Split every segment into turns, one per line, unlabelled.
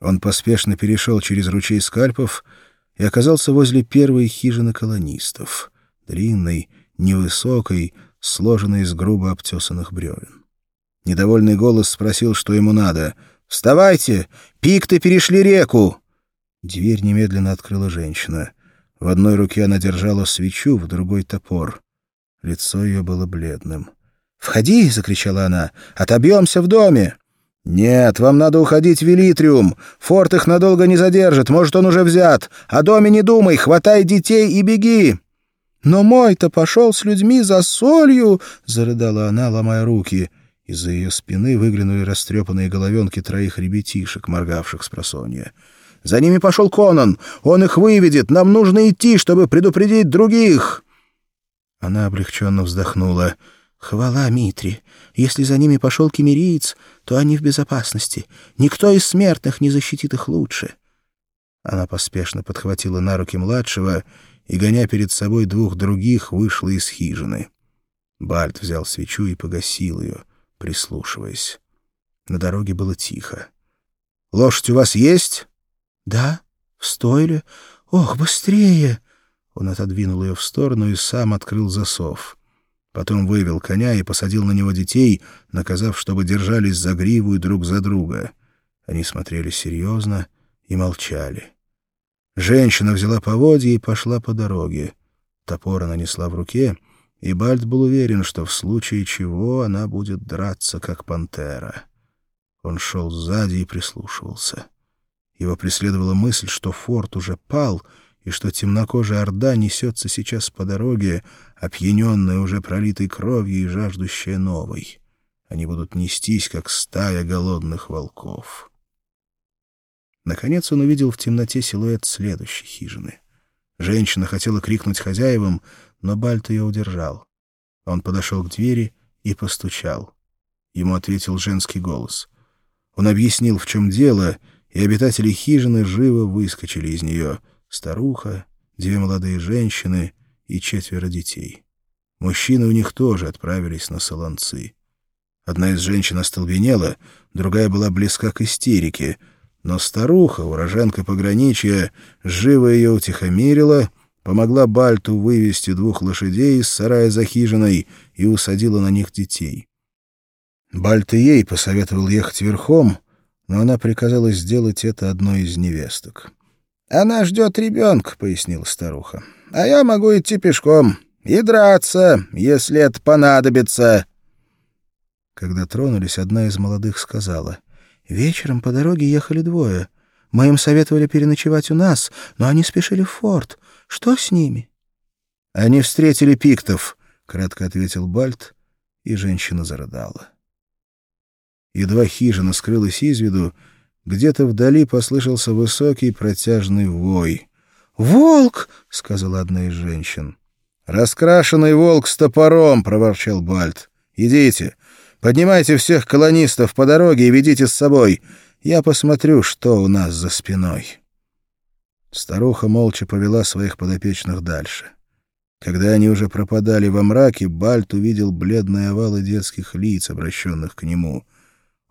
Он поспешно перешел через ручей скальпов и оказался возле первой хижины колонистов, длинной, невысокой, сложенной из грубо обтесанных бревен. Недовольный голос спросил, что ему надо. «Вставайте! Пикты перешли реку!» Дверь немедленно открыла женщина. В одной руке она держала свечу, в другой — топор. Лицо ее было бледным. «Входи!» — закричала она. «Отобьемся в доме!» «Нет, вам надо уходить в Велитриум. Форт их надолго не задержит, может, он уже взят. О доме не думай, хватай детей и беги!» «Но мой-то пошел с людьми за солью!» — зарыдала она, ломая руки. Из-за ее спины выглянули растрепанные головенки троих ребятишек, моргавших с просонья. «За ними пошел Конан! Он их выведет! Нам нужно идти, чтобы предупредить других!» Она облегченно вздохнула. «Хвала Митри! Если за ними пошел кемериец, то они в безопасности. Никто из смертных не защитит их лучше». Она поспешно подхватила на руки младшего и, гоня перед собой двух других, вышла из хижины. Бальт взял свечу и погасил ее, прислушиваясь. На дороге было тихо. «Лошадь у вас есть?» «Да, в стойле. Ох, быстрее!» Он отодвинул ее в сторону и сам открыл засов. Потом вывел коня и посадил на него детей, наказав, чтобы держались за гриву и друг за друга. Они смотрели серьезно и молчали. Женщина взяла поводья и пошла по дороге. Топор она несла в руке, и Бальт был уверен, что в случае чего она будет драться, как пантера. Он шел сзади и прислушивался. Его преследовала мысль, что форт уже пал — и что темнокожая орда несется сейчас по дороге, опьяненная уже пролитой кровью и жаждущая новой. Они будут нестись, как стая голодных волков. Наконец он увидел в темноте силуэт следующей хижины. Женщина хотела крикнуть хозяевам, но Бальт ее удержал. Он подошел к двери и постучал. Ему ответил женский голос. Он объяснил, в чем дело, и обитатели хижины живо выскочили из нее — старуха, две молодые женщины и четверо детей. Мужчины у них тоже отправились на солонцы. Одна из женщин остолбенела, другая была близка к истерике, но старуха, уроженка пограничья, живо ее утихомирила, помогла Бальту вывести двух лошадей из сарая за хижиной и усадила на них детей. Бальт ей посоветовал ехать верхом, но она приказала сделать это одной из невесток. «Она ждет ребенка», — пояснила старуха. «А я могу идти пешком и драться, если это понадобится». Когда тронулись, одна из молодых сказала. «Вечером по дороге ехали двое. Мы им советовали переночевать у нас, но они спешили в форт. Что с ними?» «Они встретили пиктов», — кратко ответил Бальт, и женщина зарыдала. Едва хижина скрылась из виду, где-то вдали послышался высокий протяжный вой. «Волк!» — сказала одна из женщин. «Раскрашенный волк с топором!» — проворчал Бальт. «Идите, поднимайте всех колонистов по дороге и ведите с собой. Я посмотрю, что у нас за спиной». Старуха молча повела своих подопечных дальше. Когда они уже пропадали во мраке, Бальт увидел бледные овалы детских лиц, обращенных к нему —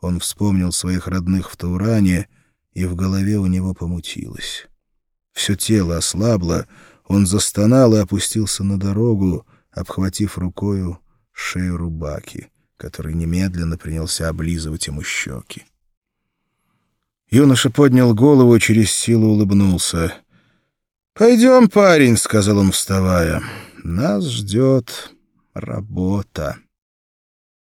он вспомнил своих родных в Тауране, и в голове у него помутилось. Все тело ослабло, он застонал и опустился на дорогу, обхватив рукою шею рубаки, который немедленно принялся облизывать ему щеки. Юноша поднял голову и через силу улыбнулся. «Пойдем, парень», — сказал он, вставая. «Нас ждет работа».